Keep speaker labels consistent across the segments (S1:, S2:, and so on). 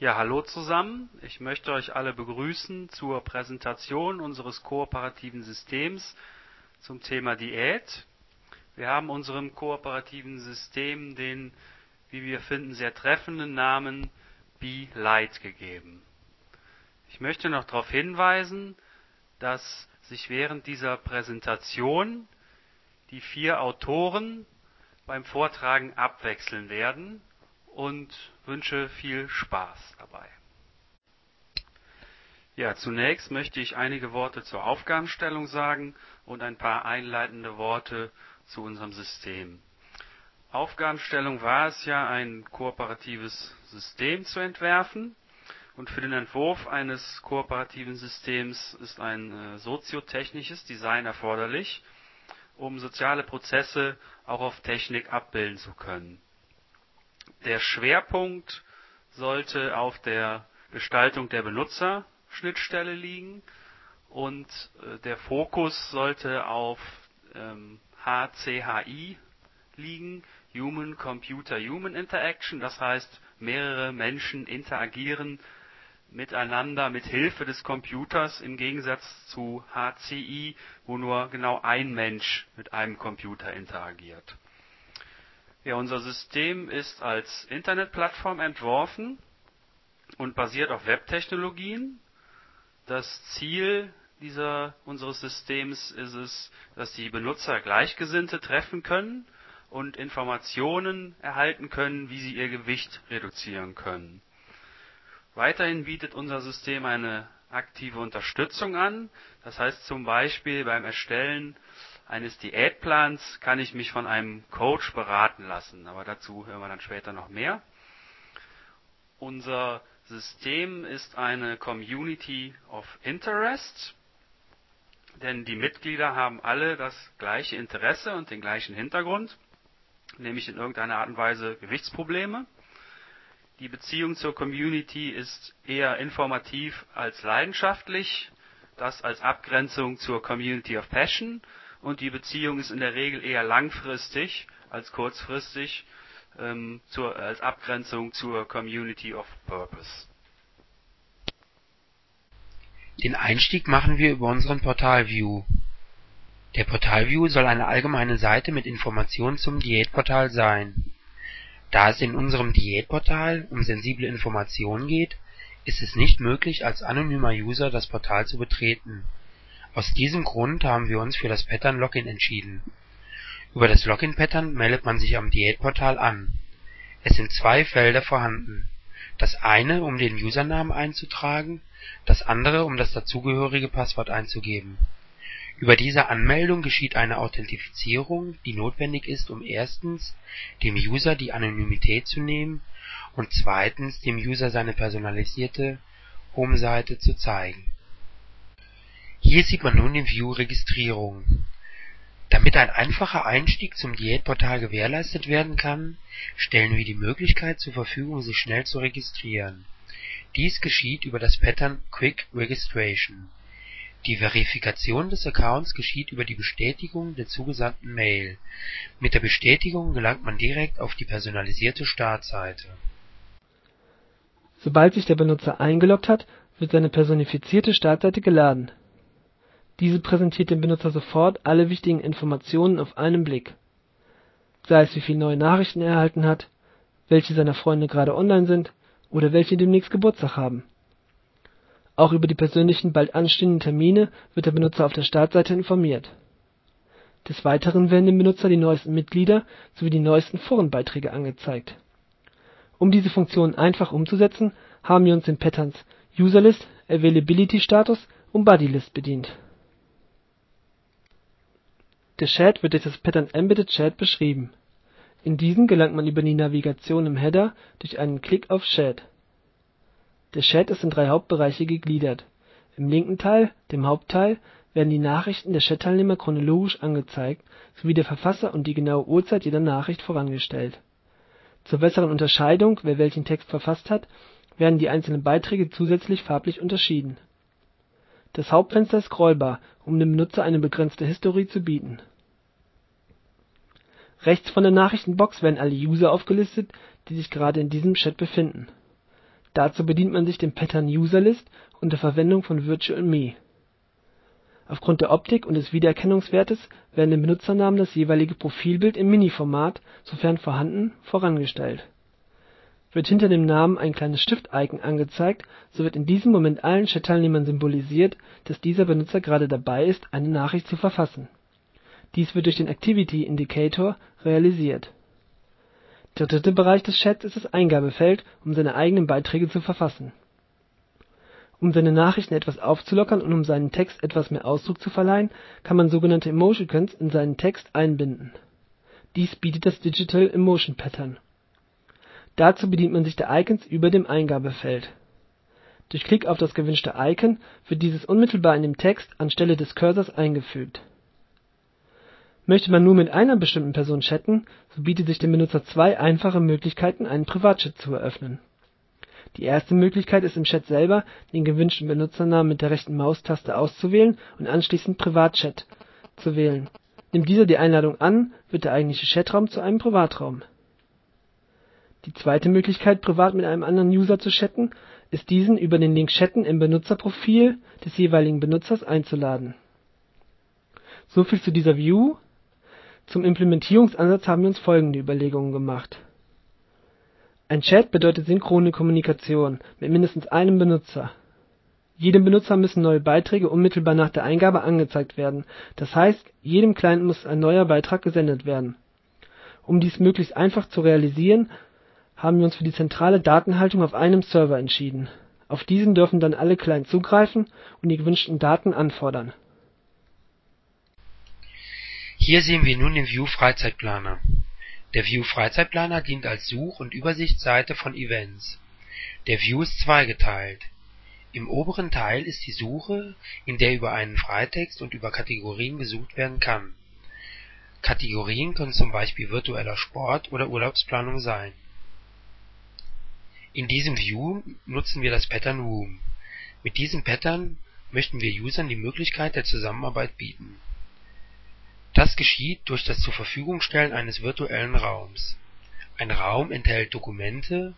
S1: Ja, hallo zusammen. Ich möchte euch alle begrüßen zur Präsentation unseres kooperativen Systems zum Thema Diät. Wir haben unserem kooperativen System den, wie wir finden, sehr treffenden Namen Be Light gegeben. Ich möchte noch darauf hinweisen, dass sich während dieser Präsentation die vier Autoren beim Vortragen abwechseln werden und wünsche viel Spaß dabei. Ja, zunächst möchte ich einige Worte zur Aufgabenstellung sagen und ein paar einleitende Worte zu unserem System. Aufgabenstellung war es ja, ein kooperatives System zu entwerfen. Und für den Entwurf eines kooperativen Systems ist ein äh, soziotechnisches Design erforderlich, um soziale Prozesse auch auf Technik abbilden zu können. Der Schwerpunkt sollte auf der Gestaltung der Benutzerschnittstelle liegen und äh, der Fokus sollte auf ähm, HCHI liegen, Human Computer Human Interaction, das heißt mehrere Menschen interagieren miteinander mit Hilfe des Computers im Gegensatz zu HCI, wo nur genau ein Mensch mit einem Computer interagiert ja, unser System ist als Internetplattform entworfen und basiert auf Webtechnologien. Das Ziel dieser, unseres Systems ist es, dass die Benutzer Gleichgesinnte treffen können und Informationen erhalten können, wie sie ihr Gewicht reduzieren können. Weiterhin bietet unser System eine aktive Unterstützung an. Das heißt zum Beispiel beim Erstellen eines Diätplans kann ich mich von einem Coach beraten lassen, aber dazu hören wir dann später noch mehr. Unser System ist eine Community of Interest, denn die Mitglieder haben alle das gleiche Interesse und den gleichen Hintergrund, nämlich in irgendeiner Art und Weise Gewichtsprobleme. Die Beziehung zur Community ist eher informativ als leidenschaftlich, das als Abgrenzung zur Community of Passion und die Beziehung ist in der Regel eher langfristig als kurzfristig ähm, zur, als Abgrenzung zur Community of Purpose.
S2: Den Einstieg machen wir über unseren Portal-View. Der Portal-View soll eine allgemeine Seite mit Informationen zum Diätportal sein. Da es in unserem Diätportal um sensible Informationen geht, ist es nicht möglich, als anonymer User das Portal zu betreten aus diesem Grund haben wir uns für das Pattern-Login entschieden. Über das Login-Pattern meldet man sich am Diätportal an. Es sind zwei Felder vorhanden, das eine um den Usernamen einzutragen, das andere um das dazugehörige Passwort einzugeben. Über diese Anmeldung geschieht eine Authentifizierung, die notwendig ist, um erstens dem User die Anonymität zu nehmen und zweitens dem User seine personalisierte Home-Seite zu zeigen hier sieht man nun den View Registrierung. Damit ein einfacher Einstieg zum Diätportal gewährleistet werden kann, stellen wir die Möglichkeit zur Verfügung, sich schnell zu registrieren. Dies geschieht über das Pattern Quick Registration. Die Verifikation des Accounts geschieht über die Bestätigung der zugesandten Mail. Mit der Bestätigung gelangt man direkt auf die personalisierte Startseite.
S3: Sobald sich der Benutzer eingeloggt hat, wird seine personifizierte Startseite geladen diese präsentiert dem Benutzer sofort alle wichtigen Informationen auf einen Blick, sei es wie viele neue Nachrichten er erhalten hat, welche seiner Freunde gerade online sind oder welche demnächst Geburtstag haben. Auch über die persönlichen bald anstehenden Termine wird der Benutzer auf der Startseite informiert. Des Weiteren werden dem Benutzer die neuesten Mitglieder sowie die neuesten Forenbeiträge angezeigt. Um diese Funktionen einfach umzusetzen, haben wir uns den Patterns Userlist, Availability Status und Bodylist bedient der Chat wird durch das Pattern Embedded Chat beschrieben. In diesen gelangt man über die Navigation im Header durch einen Klick auf Chat. Der Chat ist in drei Hauptbereiche gegliedert. Im linken Teil, dem Hauptteil, werden die Nachrichten der Chatteilnehmer chronologisch angezeigt sowie der Verfasser und die genaue Uhrzeit jeder Nachricht vorangestellt. Zur besseren Unterscheidung, wer welchen Text verfasst hat, werden die einzelnen Beiträge zusätzlich farblich unterschieden. Das Hauptfenster ist scrollbar, um dem Benutzer eine begrenzte Historie zu bieten Rechts von der Nachrichtenbox werden alle User aufgelistet, die sich gerade in diesem Chat befinden. Dazu bedient man sich dem Pattern UserList unter Verwendung von virtual-me. Aufgrund der Optik und des Wiedererkennungswertes werden dem Benutzernamen das jeweilige Profilbild im Mini-Format, sofern vorhanden, vorangestellt. Wird hinter dem Namen ein kleines Stift-Icon angezeigt, so wird in diesem Moment allen Chat-Teilnehmern symbolisiert, dass dieser Benutzer gerade dabei ist, eine Nachricht zu verfassen. Dies wird durch den Activity Indicator realisiert. Der dritte Bereich des Chats ist das Eingabefeld, um seine eigenen Beiträge zu verfassen. Um seine Nachrichten etwas aufzulockern und um seinem Text etwas mehr Ausdruck zu verleihen, kann man sogenannte Emoticons in seinen Text einbinden. Dies bietet das Digital Emotion Pattern. Dazu bedient man sich der Icons über dem Eingabefeld. Durch Klick auf das gewünschte Icon wird dieses unmittelbar in den Text anstelle des Cursors eingefügt. Möchte man nur mit einer bestimmten Person chatten, so bietet sich dem Benutzer zwei einfache Möglichkeiten, einen Privatchat zu eröffnen. Die erste Möglichkeit ist im Chat selber, den gewünschten Benutzernamen mit der rechten Maustaste auszuwählen und anschließend Privatchat zu wählen. Nimmt dieser die Einladung an, wird der eigentliche Chatraum zu einem Privatraum. Die zweite Möglichkeit, privat mit einem anderen User zu chatten, ist diesen über den Link Chatten im Benutzerprofil des jeweiligen Benutzers einzuladen. Soviel zu dieser View. Zum Implementierungsansatz haben wir uns folgende Überlegungen gemacht. Ein Chat bedeutet synchrone Kommunikation mit mindestens einem Benutzer. Jedem Benutzer müssen neue Beiträge unmittelbar nach der Eingabe angezeigt werden, das heißt, jedem Client muss ein neuer Beitrag gesendet werden. Um dies möglichst einfach zu realisieren haben wir uns für die zentrale Datenhaltung auf einem Server entschieden. Auf diesen dürfen dann alle Clients zugreifen und die gewünschten Daten anfordern.
S2: Hier sehen wir nun den View Freizeitplaner. Der View Freizeitplaner dient als Such und Übersichtsseite von Events. Der View ist zweigeteilt. Im oberen Teil ist die Suche, in der über einen Freitext und über Kategorien gesucht werden kann. Kategorien können zum Beispiel virtueller Sport oder Urlaubsplanung sein in diesem View nutzen wir das Pattern Room. Mit diesem Pattern möchten wir Usern die Möglichkeit der Zusammenarbeit bieten. Das geschieht durch das Zurverfügungstellen eines virtuellen Raums. Ein Raum enthält Dokumente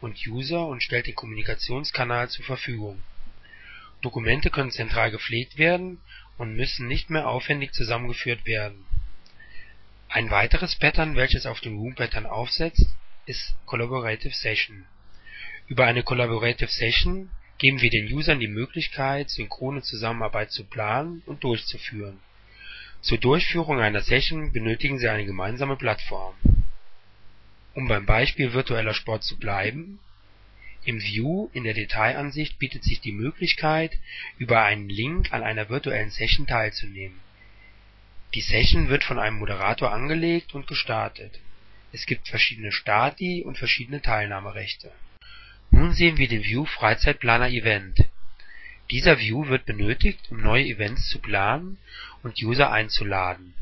S2: und User und stellt den Kommunikationskanal zur Verfügung. Dokumente können zentral gepflegt werden und müssen nicht mehr aufwendig zusammengeführt werden. Ein weiteres Pattern, welches auf dem Room Pattern aufsetzt, ist Collaborative Session über eine Collaborative Session geben wir den Usern die Möglichkeit, synchrone Zusammenarbeit zu planen und durchzuführen. Zur Durchführung einer Session benötigen sie eine gemeinsame Plattform. Um beim Beispiel virtueller Sport zu bleiben: Im View in der Detailansicht bietet sich die Möglichkeit, über einen Link an einer virtuellen Session teilzunehmen. Die Session wird von einem Moderator angelegt und gestartet. Es gibt verschiedene Stati und verschiedene Teilnahmerechte nun sehen wir den View Freizeitplaner Event. Dieser View wird benötigt, um neue Events zu planen und User einzuladen.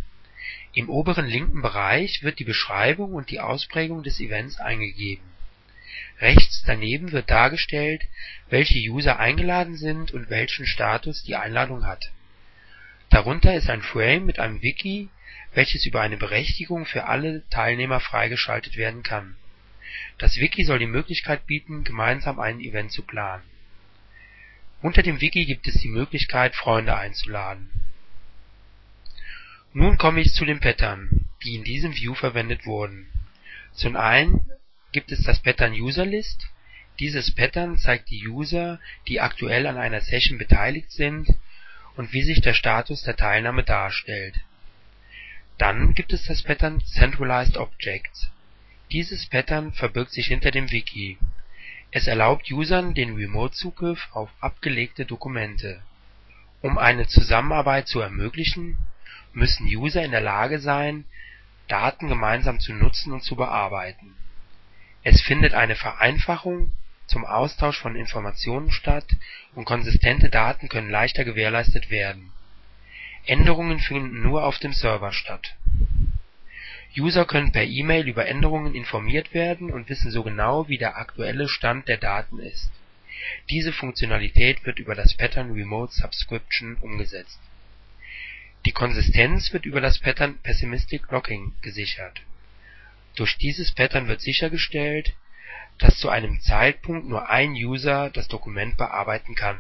S2: Im oberen linken Bereich wird die Beschreibung und die Ausprägung des Events eingegeben. Rechts daneben wird dargestellt, welche User eingeladen sind und welchen Status die Einladung hat. Darunter ist ein Frame mit einem Wiki, welches über eine Berechtigung für alle Teilnehmer freigeschaltet werden kann das Wiki soll die Möglichkeit bieten, gemeinsam ein Event zu planen. Unter dem Wiki gibt es die Möglichkeit, Freunde einzuladen. Nun komme ich zu den Pattern, die in diesem View verwendet wurden. Zum einen gibt es das Pattern UserList. Dieses Pattern zeigt die User, die aktuell an einer Session beteiligt sind und wie sich der Status der Teilnahme darstellt. Dann gibt es das Pattern Centralized Objects dieses Pattern verbirgt sich hinter dem Wiki. Es erlaubt Usern den Remote-Zugriff auf abgelegte Dokumente. Um eine Zusammenarbeit zu ermöglichen, müssen User in der Lage sein, Daten gemeinsam zu nutzen und zu bearbeiten. Es findet eine Vereinfachung zum Austausch von Informationen statt und konsistente Daten können leichter gewährleistet werden. Änderungen finden nur auf dem Server statt User können per E-Mail über Änderungen informiert werden und wissen so genau, wie der aktuelle Stand der Daten ist. Diese Funktionalität wird über das Pattern Remote Subscription umgesetzt. Die Konsistenz wird über das Pattern Pessimistic Locking gesichert. Durch dieses Pattern wird sichergestellt, dass zu einem Zeitpunkt nur ein User das Dokument bearbeiten kann.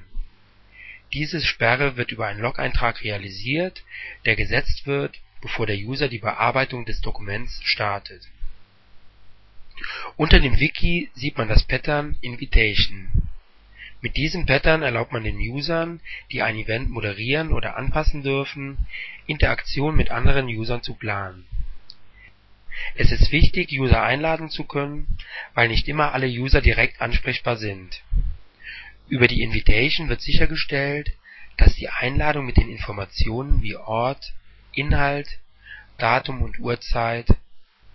S2: Diese Sperre wird über einen Log-Eintrag realisiert, der gesetzt wird, bevor der User die Bearbeitung des Dokuments startet. Unter dem Wiki sieht man das Pattern Invitation. Mit diesem Pattern erlaubt man den Usern, die ein Event moderieren oder anpassen dürfen, Interaktion mit anderen Usern zu planen. Es ist wichtig, User einladen zu können, weil nicht immer alle User direkt ansprechbar sind. Über die Invitation wird sichergestellt, dass die Einladung mit den Informationen wie Ort, Inhalt, Datum und Uhrzeit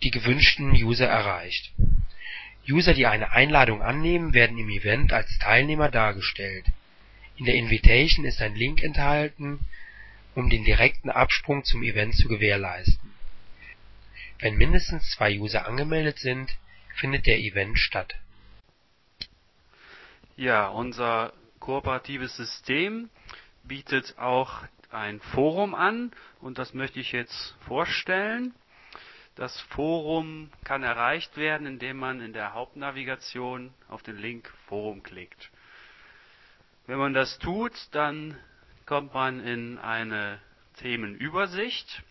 S2: die gewünschten User erreicht. User, die eine Einladung annehmen, werden im Event als Teilnehmer dargestellt. In der Invitation ist ein Link enthalten, um den direkten Absprung zum Event zu gewährleisten. Wenn mindestens zwei User angemeldet sind, findet der Event statt.
S1: Ja, unser kooperatives System bietet auch ein Forum an und das möchte ich jetzt vorstellen. Das Forum kann erreicht werden, indem man in der Hauptnavigation auf den Link Forum klickt. Wenn man das tut, dann kommt man in eine Themenübersicht.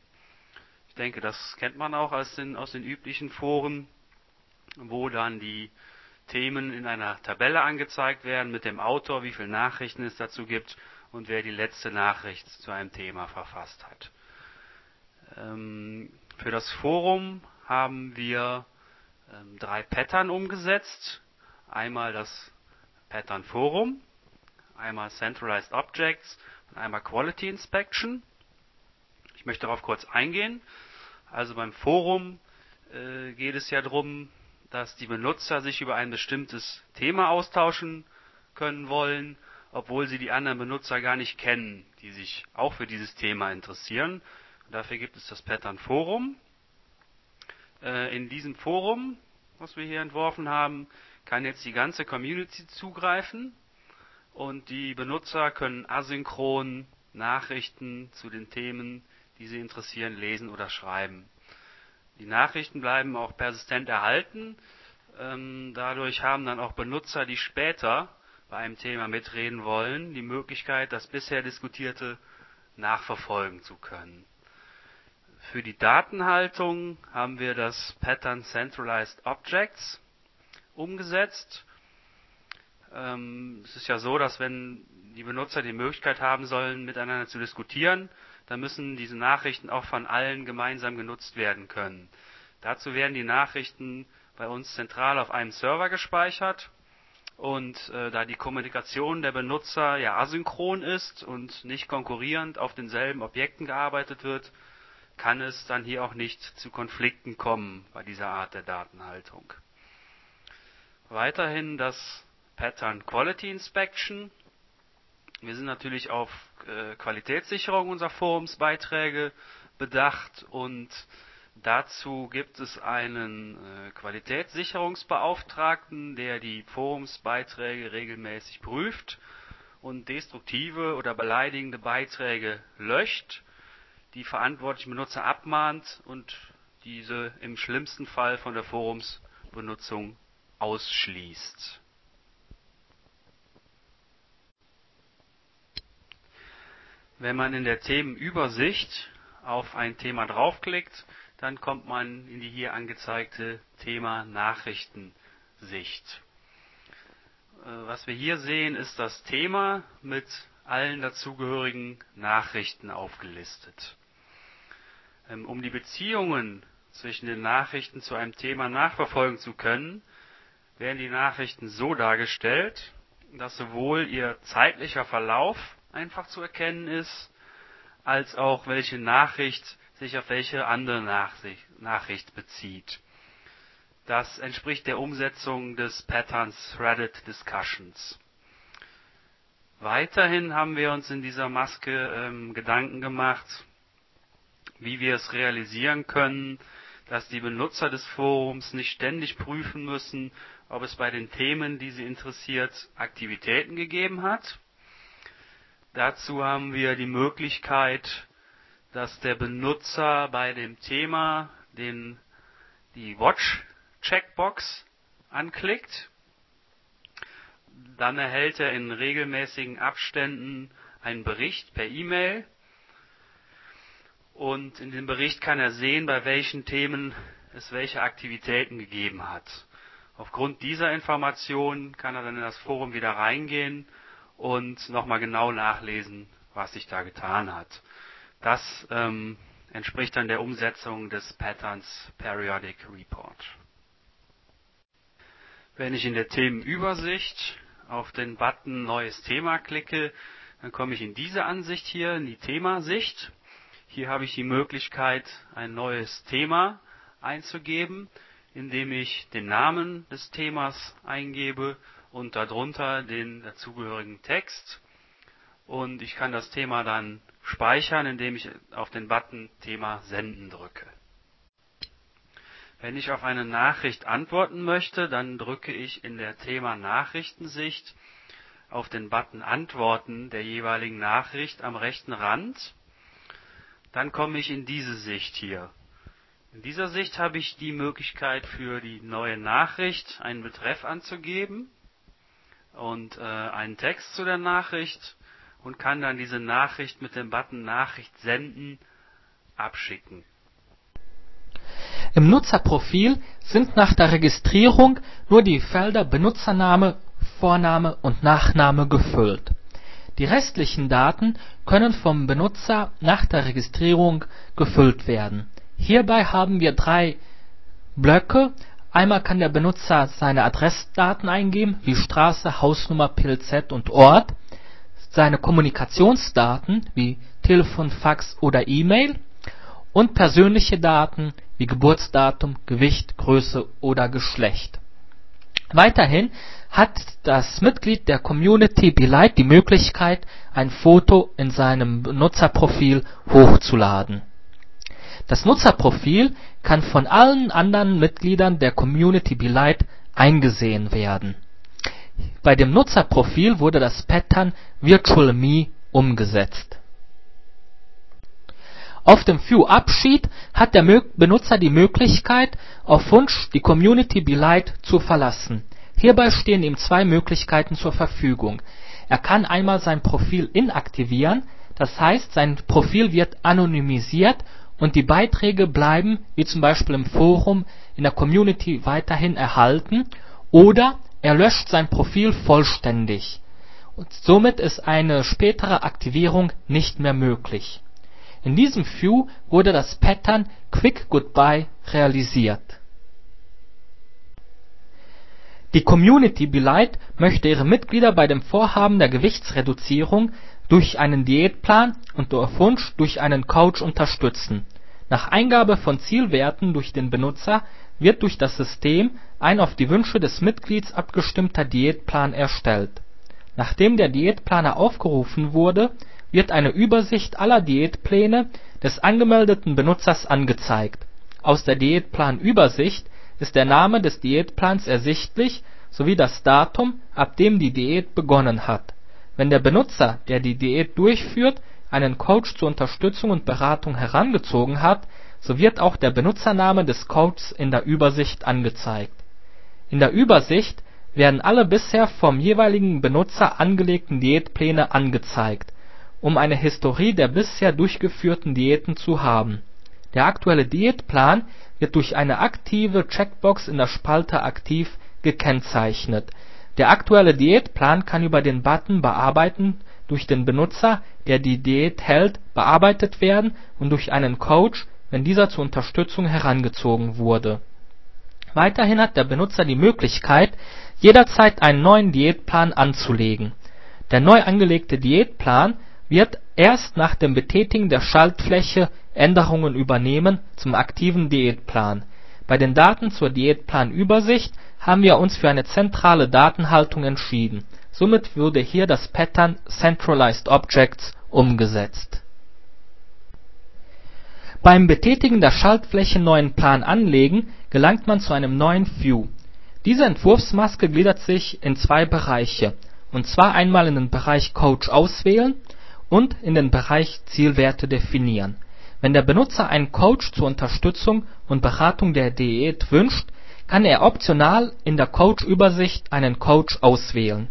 S1: Ich denke, das kennt man auch aus den, aus den üblichen Foren, wo dann die Themen in einer Tabelle angezeigt werden mit dem Autor, wie viele Nachrichten es dazu gibt und wer die letzte Nachricht zu einem Thema verfasst hat. Ähm, für das Forum haben wir ähm, drei Pattern umgesetzt. Einmal das Pattern Forum, einmal Centralized Objects und einmal Quality Inspection. Ich möchte darauf kurz eingehen. Also beim Forum äh, geht es ja darum, dass die Benutzer sich über ein bestimmtes Thema austauschen können wollen obwohl sie die anderen Benutzer gar nicht kennen, die sich auch für dieses Thema interessieren. Dafür gibt es das Pattern Forum. Äh, in diesem Forum, was wir hier entworfen haben, kann jetzt die ganze Community zugreifen und die Benutzer können asynchron Nachrichten zu den Themen, die sie interessieren, lesen oder schreiben. Die Nachrichten bleiben auch persistent erhalten. Ähm, dadurch haben dann auch Benutzer, die später bei einem Thema mitreden wollen, die Möglichkeit, das bisher Diskutierte nachverfolgen zu können. Für die Datenhaltung haben wir das Pattern Centralized Objects umgesetzt. Ähm, es ist ja so, dass wenn die Benutzer die Möglichkeit haben sollen, miteinander zu diskutieren, dann müssen diese Nachrichten auch von allen gemeinsam genutzt werden können. Dazu werden die Nachrichten bei uns zentral auf einem Server gespeichert und äh, da die Kommunikation der Benutzer ja asynchron ist und nicht konkurrierend auf denselben Objekten gearbeitet wird, kann es dann hier auch nicht zu Konflikten kommen bei dieser Art der Datenhaltung. Weiterhin das Pattern Quality Inspection. Wir sind natürlich auf äh, Qualitätssicherung unserer Forumsbeiträge bedacht und Dazu gibt es einen äh, Qualitätssicherungsbeauftragten, der die Forumsbeiträge regelmäßig prüft und destruktive oder beleidigende Beiträge löscht, die verantwortlichen Benutzer abmahnt und diese im schlimmsten Fall von der Forumsbenutzung ausschließt. Wenn man in der Themenübersicht auf ein Thema draufklickt, dann kommt man in die hier angezeigte Thema Nachrichtensicht. Äh, was wir hier sehen, ist das Thema mit allen dazugehörigen Nachrichten aufgelistet. Ähm, um die Beziehungen zwischen den Nachrichten zu einem Thema nachverfolgen zu können, werden die Nachrichten so dargestellt, dass sowohl ihr zeitlicher Verlauf einfach zu erkennen ist, als auch welche Nachricht sich auf welche andere Nachricht bezieht. Das entspricht der Umsetzung des Patterns Threaded Discussions. Weiterhin haben wir uns in dieser Maske ähm, Gedanken gemacht, wie wir es realisieren können, dass die Benutzer des Forums nicht ständig prüfen müssen, ob es bei den Themen, die sie interessiert, Aktivitäten gegeben hat. Dazu haben wir die Möglichkeit, dass der Benutzer bei dem Thema den, die Watch-Checkbox anklickt, dann erhält er in regelmäßigen Abständen einen Bericht per E-Mail und in dem Bericht kann er sehen, bei welchen Themen es welche Aktivitäten gegeben hat. Aufgrund dieser Information kann er dann in das Forum wieder reingehen und nochmal genau nachlesen, was sich da getan hat. Das ähm, entspricht dann der Umsetzung des Patterns Periodic Report. Wenn ich in der Themenübersicht auf den Button Neues Thema klicke, dann komme ich in diese Ansicht hier, in die Themasicht. Hier habe ich die Möglichkeit, ein neues Thema einzugeben, indem ich den Namen des Themas eingebe und darunter den dazugehörigen Text. Und ich kann das Thema dann speichern, indem ich auf den Button Thema senden drücke. Wenn ich auf eine Nachricht antworten möchte, dann drücke ich in der Thema Nachrichtensicht auf den Button Antworten der jeweiligen Nachricht am rechten Rand. Dann komme ich in diese Sicht hier. In dieser Sicht habe ich die Möglichkeit für die neue Nachricht einen Betreff anzugeben und äh, einen Text zu der Nachricht und kann dann diese Nachricht mit dem Button Nachricht senden abschicken.
S4: Im Nutzerprofil sind nach der Registrierung nur die Felder Benutzername, Vorname und Nachname gefüllt. Die restlichen Daten können vom Benutzer nach der Registrierung gefüllt werden. Hierbei haben wir drei Blöcke. Einmal kann der Benutzer seine Adressdaten eingeben, wie Straße, Hausnummer, PLZ und Ort, seine Kommunikationsdaten wie Telefon, Fax oder E-Mail und persönliche Daten wie Geburtsdatum, Gewicht, Größe oder Geschlecht. Weiterhin hat das Mitglied der Community Belite die Möglichkeit, ein Foto in seinem Nutzerprofil hochzuladen. Das Nutzerprofil kann von allen anderen Mitgliedern der Community Belite eingesehen werden. Bei dem Nutzerprofil wurde das Pattern Virtual Me umgesetzt auf dem View Abschied hat der Benutzer die Möglichkeit, auf Wunsch die Community Belite zu verlassen. Hierbei stehen ihm zwei Möglichkeiten zur Verfügung. Er kann einmal sein Profil inaktivieren, das heißt sein Profil wird anonymisiert und die Beiträge bleiben, wie zum Beispiel im Forum, in der Community weiterhin erhalten, oder er löscht sein Profil vollständig. Somit ist eine spätere Aktivierung nicht mehr möglich in diesem View wurde das Pattern Quick Goodbye realisiert. Die Community Belite möchte ihre Mitglieder bei dem Vorhaben der Gewichtsreduzierung durch einen Diätplan und auf Wunsch durch einen Coach unterstützen. Nach Eingabe von Zielwerten durch den Benutzer wird durch das System ein auf die Wünsche des Mitglieds abgestimmter Diätplan erstellt. Nachdem der Diätplaner aufgerufen wurde wird eine Übersicht aller Diätpläne des angemeldeten Benutzers angezeigt. Aus der Diätplanübersicht ist der Name des Diätplans ersichtlich sowie das Datum, ab dem die Diät begonnen hat. Wenn der Benutzer, der die Diät durchführt, einen Coach zur Unterstützung und Beratung herangezogen hat, so wird auch der Benutzername des Coaches in der Übersicht angezeigt. In der Übersicht werden alle bisher vom jeweiligen Benutzer angelegten Diätpläne angezeigt um eine Historie der bisher durchgeführten Diäten zu haben. Der aktuelle Diätplan wird durch eine aktive Checkbox in der Spalte Aktiv gekennzeichnet. Der aktuelle Diätplan kann über den Button Bearbeiten durch den Benutzer, der die Diät hält, bearbeitet werden und durch einen Coach, wenn dieser zur Unterstützung herangezogen wurde. Weiterhin hat der Benutzer die Möglichkeit, jederzeit einen neuen Diätplan anzulegen. Der neu angelegte Diätplan wird erst nach dem Betätigen der Schaltfläche Änderungen übernehmen zum aktiven Diätplan. Bei den Daten zur Diätplanübersicht haben wir uns für eine zentrale Datenhaltung entschieden. Somit wurde hier das Pattern Centralized Objects umgesetzt. Beim Betätigen der Schaltfläche Neuen Plan anlegen gelangt man zu einem neuen View. Diese Entwurfsmaske gliedert sich in zwei Bereiche, und zwar einmal in den Bereich Coach auswählen und in den Bereich Zielwerte definieren. Wenn der Benutzer einen Coach zur Unterstützung und Beratung der Diät wünscht, kann er optional in der Coach-Übersicht einen Coach auswählen.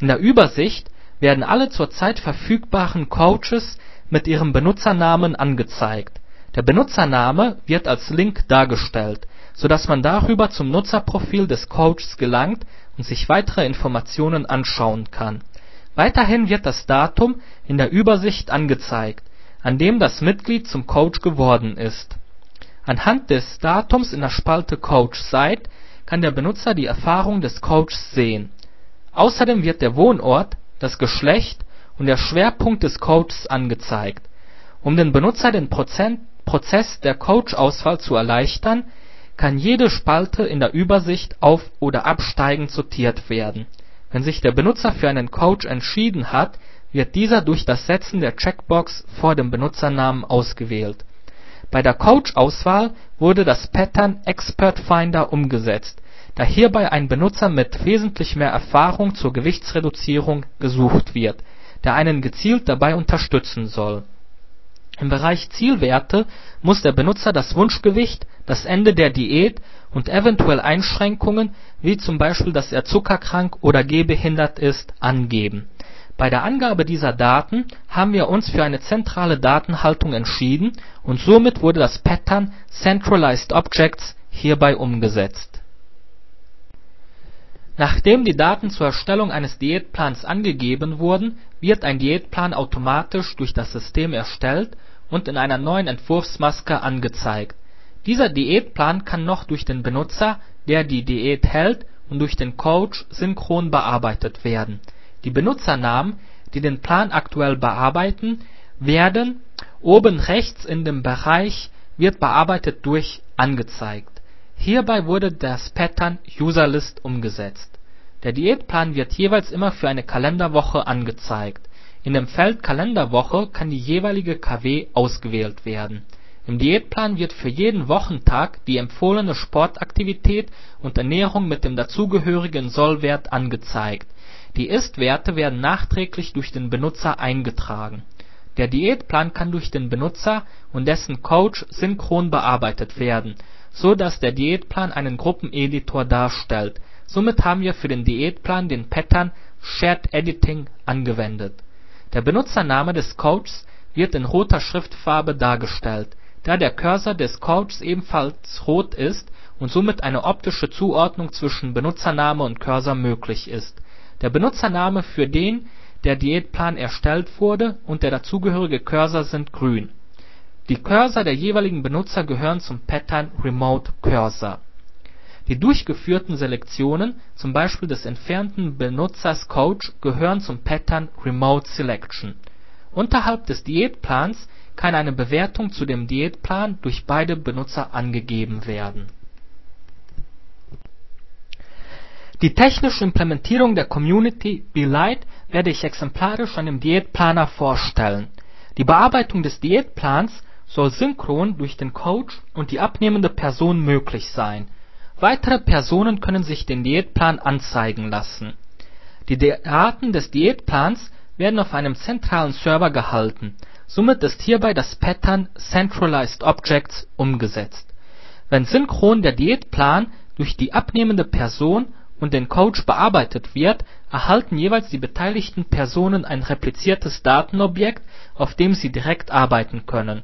S4: In der Übersicht werden alle zurzeit verfügbaren Coaches mit ihrem Benutzernamen angezeigt. Der Benutzername wird als Link dargestellt, so dass man darüber zum Nutzerprofil des Coaches gelangt und sich weitere Informationen anschauen kann. Weiterhin wird das Datum in der Übersicht angezeigt, an dem das Mitglied zum Coach geworden ist. Anhand des Datums in der Spalte Coach Site kann der Benutzer die Erfahrung des Coaches sehen. Außerdem wird der Wohnort, das Geschlecht und der Schwerpunkt des Coaches angezeigt. Um dem Benutzer den Prozess der Coach-Auswahl zu erleichtern, kann jede Spalte in der Übersicht auf - oder absteigend sortiert werden. Wenn sich der Benutzer für einen Coach entschieden hat, wird dieser durch das Setzen der Checkbox vor dem Benutzernamen ausgewählt. Bei der Coach-Auswahl wurde das Pattern Expert Finder umgesetzt, da hierbei ein Benutzer mit wesentlich mehr Erfahrung zur Gewichtsreduzierung gesucht wird, der einen gezielt dabei unterstützen soll. Im Bereich Zielwerte muss der Benutzer das Wunschgewicht, das Ende der Diät und eventuell Einschränkungen wie zum Beispiel dass er zuckerkrank oder gehbehindert ist, angeben. Bei der Angabe dieser Daten haben wir uns für eine zentrale Datenhaltung entschieden und somit wurde das Pattern Centralized Objects hierbei umgesetzt. Nachdem die Daten zur Erstellung eines Diätplans angegeben wurden, wird ein Diätplan automatisch durch das System erstellt und in einer neuen Entwurfsmaske angezeigt. Dieser Diätplan kann noch durch den Benutzer, der die Diät hält, und durch den Coach synchron bearbeitet werden die Benutzernamen, die den Plan aktuell bearbeiten, werden oben rechts in dem Bereich Wird bearbeitet durch angezeigt. Hierbei wurde das Pattern Userlist umgesetzt. Der Diätplan wird jeweils immer für eine Kalenderwoche angezeigt. In dem Feld Kalenderwoche kann die jeweilige KW ausgewählt werden. Im Diätplan wird für jeden Wochentag die empfohlene Sportaktivität und Ernährung mit dem dazugehörigen Sollwert angezeigt die Ist-Werte werden nachträglich durch den Benutzer eingetragen. Der Diätplan kann durch den Benutzer und dessen Coach synchron bearbeitet werden, so dass der Diätplan einen Gruppeneditor darstellt. Somit haben wir für den Diätplan den Pattern Shared Editing angewendet. Der Benutzername des Coaches wird in roter Schriftfarbe dargestellt. Da der Cursor des Coaches ebenfalls rot ist und somit eine optische Zuordnung zwischen Benutzername und Cursor möglich ist der Benutzername für den der Diätplan erstellt wurde und der dazugehörige Cursor sind grün. Die Cursor der jeweiligen Benutzer gehören zum Pattern Remote Cursor. Die durchgeführten Selektionen, zum Beispiel des entfernten Benutzers Coach, gehören zum Pattern Remote Selection. Unterhalb des Diätplans kann eine Bewertung zu dem Diätplan durch beide Benutzer angegeben werden Die technische Implementierung der Community Be werde ich exemplarisch an dem Diätplaner vorstellen. Die Bearbeitung des Diätplans soll synchron durch den Coach und die abnehmende Person möglich sein. Weitere Personen können sich den Diätplan anzeigen lassen. Die Daten des Diätplans werden auf einem zentralen Server gehalten, somit ist hierbei das Pattern Centralized Objects umgesetzt. Wenn synchron der Diätplan durch die abnehmende Person und den Coach bearbeitet wird, erhalten jeweils die beteiligten Personen ein repliziertes Datenobjekt, auf dem sie direkt arbeiten können.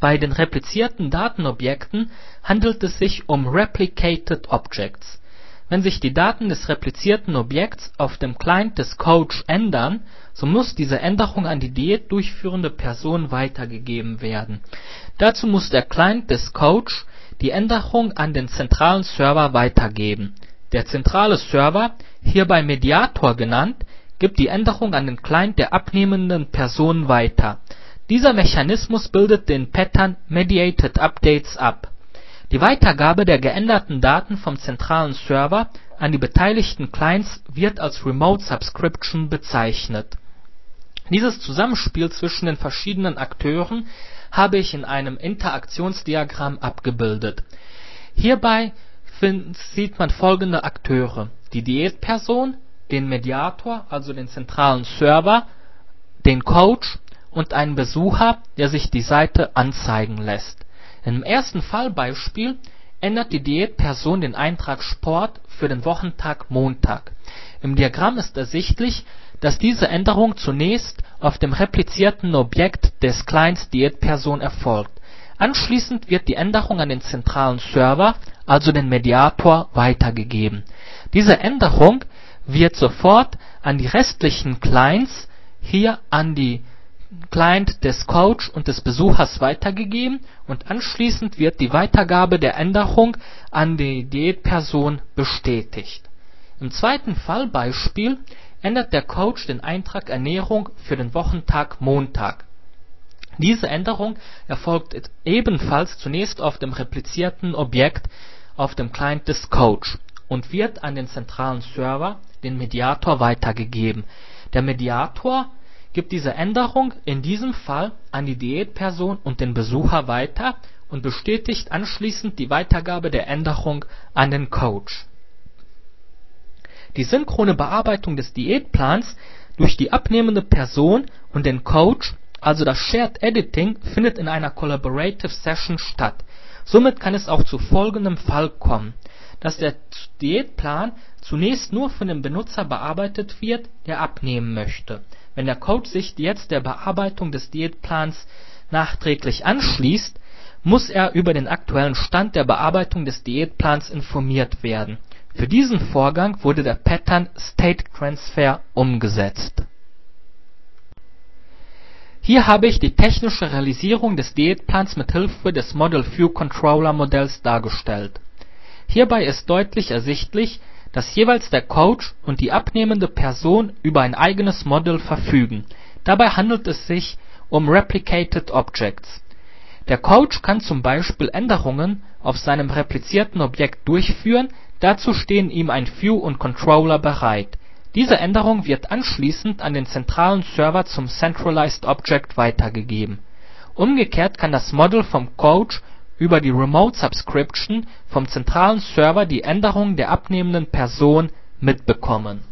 S4: Bei den replizierten Datenobjekten handelt es sich um Replicated Objects. Wenn sich die Daten des replizierten Objekts auf dem Client des Coach ändern, so muss diese Änderung an die Diät durchführende Person weitergegeben werden. Dazu muss der Client des Coach die Änderung an den zentralen Server weitergeben der zentrale Server, hierbei Mediator genannt, gibt die Änderung an den Client der abnehmenden Person weiter. Dieser Mechanismus bildet den Pattern Mediated Updates ab. Die Weitergabe der geänderten Daten vom zentralen Server an die beteiligten Clients wird als Remote Subscription bezeichnet. Dieses Zusammenspiel zwischen den verschiedenen Akteuren habe ich in einem Interaktionsdiagramm abgebildet. Hierbei sieht man folgende Akteure: die Diätperson, den Mediator (also den zentralen Server), den Coach und einen Besucher, der sich die Seite anzeigen lässt. Im ersten Fallbeispiel ändert die Diätperson den Eintrag Sport für den Wochentag Montag. Im Diagramm ist ersichtlich, dass diese Änderung zunächst auf dem replizierten Objekt des Clients Diätperson erfolgt. Anschließend wird die Änderung an den zentralen Server, also den Mediator, weitergegeben. Diese Änderung wird sofort an die restlichen Clients, hier an die Client des Coach und des Besuchers weitergegeben und anschließend wird die Weitergabe der Änderung an die Diätperson bestätigt. Im zweiten Fallbeispiel ändert der Coach den Eintrag Ernährung für den Wochentag Montag. Diese Änderung erfolgt ebenfalls zunächst auf dem replizierten Objekt auf dem Client des Coach und wird an den zentralen Server, den Mediator, weitergegeben. Der Mediator gibt diese Änderung in diesem Fall an die Diätperson und den Besucher weiter und bestätigt anschließend die Weitergabe der Änderung an den Coach. Die synchrone Bearbeitung des Diätplans durch die abnehmende Person und den Coach, also das Shared Editing, findet in einer Collaborative Session statt. Somit kann es auch zu folgendem Fall kommen, dass der Diätplan zunächst nur von dem Benutzer bearbeitet wird, der abnehmen möchte wenn der Coach sich jetzt der Bearbeitung des Diätplans nachträglich anschließt, muss er über den aktuellen Stand der Bearbeitung des Diätplans informiert werden. Für diesen Vorgang wurde der Pattern State Transfer umgesetzt. Hier habe ich die technische Realisierung des Diätplans mit Hilfe des Model View Controller Modells dargestellt. Hierbei ist deutlich ersichtlich dass jeweils der Coach und die abnehmende Person über ein eigenes Model verfügen. Dabei handelt es sich um Replicated Objects. Der Coach kann zum Beispiel Änderungen auf seinem replizierten Objekt durchführen, dazu stehen ihm ein View und Controller bereit. Diese Änderung wird anschließend an den zentralen Server zum Centralized Object weitergegeben. Umgekehrt kann das Model vom Coach über die Remote Subscription vom zentralen Server die Änderungen der abnehmenden Person mitbekommen